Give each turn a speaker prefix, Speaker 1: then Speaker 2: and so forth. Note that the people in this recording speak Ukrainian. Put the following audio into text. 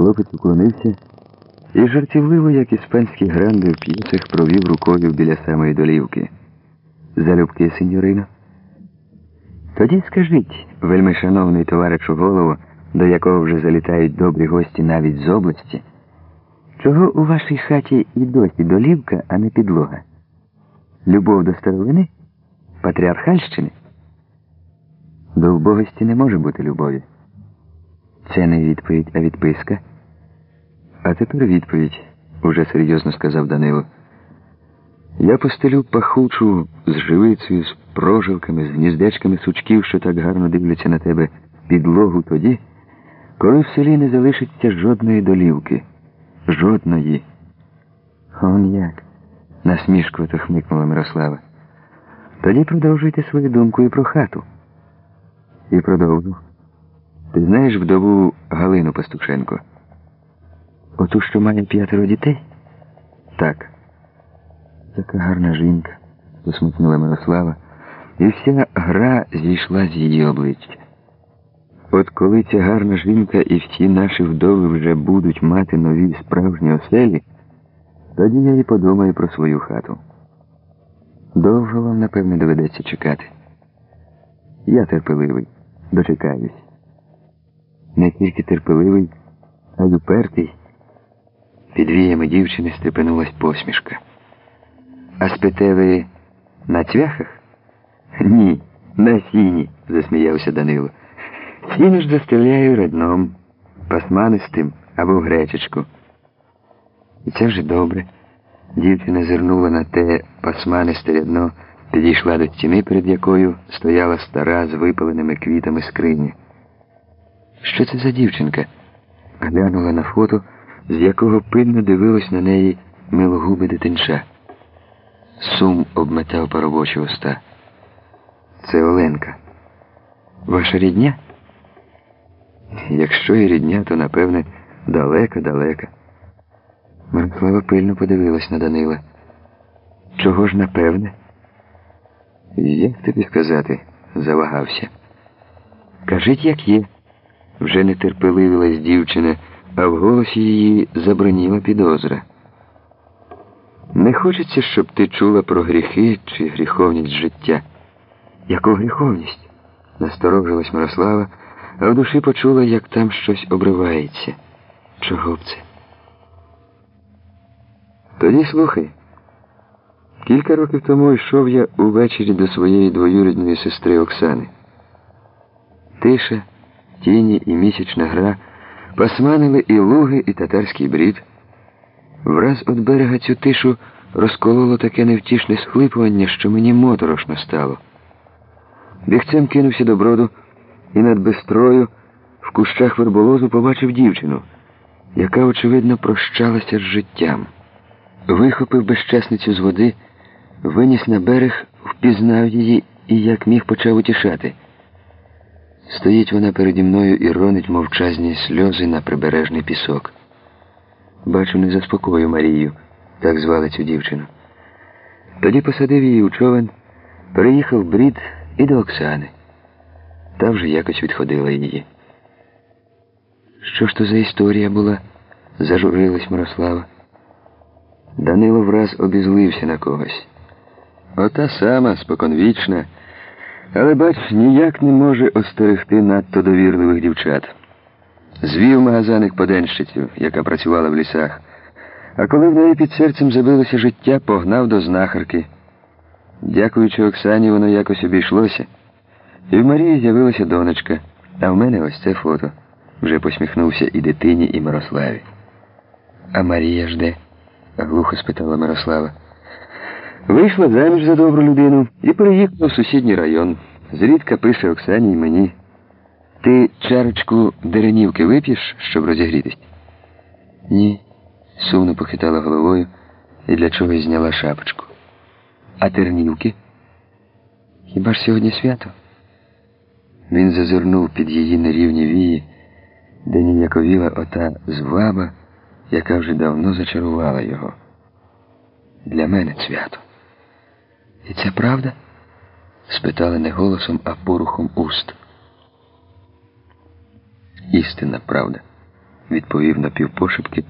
Speaker 1: Хлопець уклонився і жартівливо, як іспанські гранди в п'єсах, провів рукою біля самої долівки. Залюбки, сеньорино. Тоді скажіть, вельми шановний товаришу голову, до якого вже залітають добрі гості навіть з області, чого у вашій хаті і досі долівка, а не підлога? Любов до старовини? Патріархальщини? До вбогості не може бути любові. Це не відповідь, а відписка. А тепер відповідь, уже серйозно сказав Данило. Я постелю пахучу з живицею, з прожилками, з гніздечками сучків, що так гарно дивляться на тебе підлогу тоді, коли в селі не залишиться жодної долівки. Жодної. Он як? насмішкувато хмикнула Мирослава. Тоді продовжуйте свою думку і про хату. І продовжу. Ти знаєш вдову Галину Пастушенко? Оту, що має п'ятеро дітей? Так. Яка гарна жінка, засмутнула Мирослава, і вся гра зійшла з її обличчя. От коли ця гарна жінка і всі наші вдови вже будуть мати нові справжні оселі, тоді я і подумаю про свою хату. Довго вам, напевне, доведеться чекати. Я терпеливий, дочекаюсь. Не тільки терпеливий, а й упертий. Під віями дівчини стрепенулась посмішка. А спите ви на цвяхах? Ні, на сіні, засміявся Данило. Сіно ж застеляю редном, пасманистим або в гречечку. І це вже добре. Дівчина зирнула на те пасманисте рядно, підійшла до стіни, перед якою стояла стара з випаленими квітами скриня. Що це за дівчинка? Глянула на фото, з якого пильно дивилось на неї милогубе дитинча. Сум обметав поробочі уста. Це Оленка. Ваша рідня? Якщо і рідня, то напевне далека-далека. Мирослава пильно подивилась на Данила. Чого ж напевне? Як тобі сказати, завагався. Кажіть, як є. Вже не терпеливилась дівчина, а в голосі її заброніла підозра. Не хочеться, щоб ти чула про гріхи чи гріховність життя. Яку гріховність? Насторожилась Мирослава, а в душі почула, як там щось обривається. Чого б це? Тоді слухай. Кілька років тому йшов я увечері до своєї двоюрідної сестри Оксани. Тиша, тіні і місячна гра пасманили і луги, і татарський брід. Враз від берега цю тишу розкололо таке невтішне схлипування, що мені моторошно стало. Бігцем кинувся до броду і над безстрою в кущах верболозу побачив дівчину, яка, очевидно, прощалася з життям. Вихопив безчесницю з води, виніс на берег, впізнав її і як міг почав утішати. Стоїть вона переді мною і ронить мовчазні сльози на прибережний пісок. Бачу, не заспокою Марію, так звали цю дівчину. Тоді посадив її у човен, переїхав брід і до Оксани. Та вже якось відходила її. Що ж то за історія була? зажурилась Мирослава. Данило враз обізлився на когось. Ота сама споконвічна, але, бач, ніяк не може остерегти надто довірливих дівчат. Звів магазаник поденщицю, яка працювала в лісах, а коли в неї під серцем забилося життя, погнав до знахарки. Дякуючи Оксані, воно якось обійшлося. І в Марії з'явилася донечка, а в мене ось це фото. Вже посміхнувся і дитині, і Мирославі. А Марія ж де? глухо спитала Мирослава. Вийшла заміж за добру людину і переїхала в сусідній район. Зрідка пише Оксані й мені. Ти чарочку деренівки вип'єш, щоб розігрітись? Ні, сумно похитала головою і для чогось зняла шапочку. А тернівки? Хіба ж сьогодні свято? Він зазирнув під її нерівні вії, де ніяковіла ота зваба, яка вже давно зачарувала його. Для мене свято. І це правда? спитали не голосом, а порухом уст. Істинна правда, відповів напівпошепки.